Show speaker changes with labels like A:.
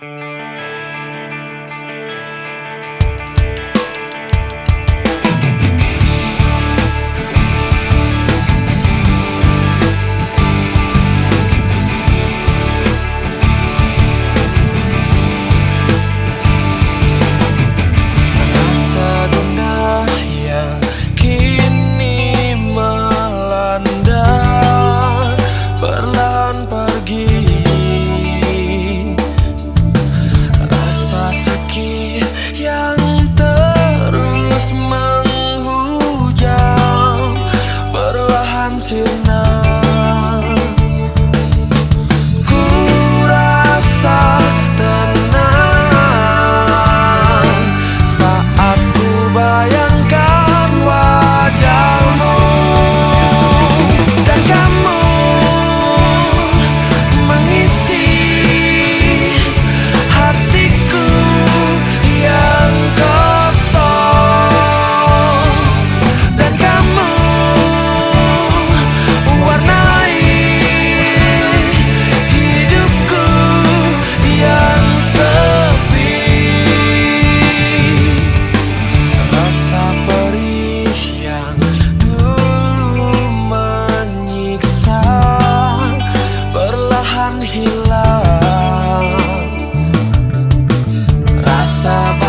A: Mm-hmm. passava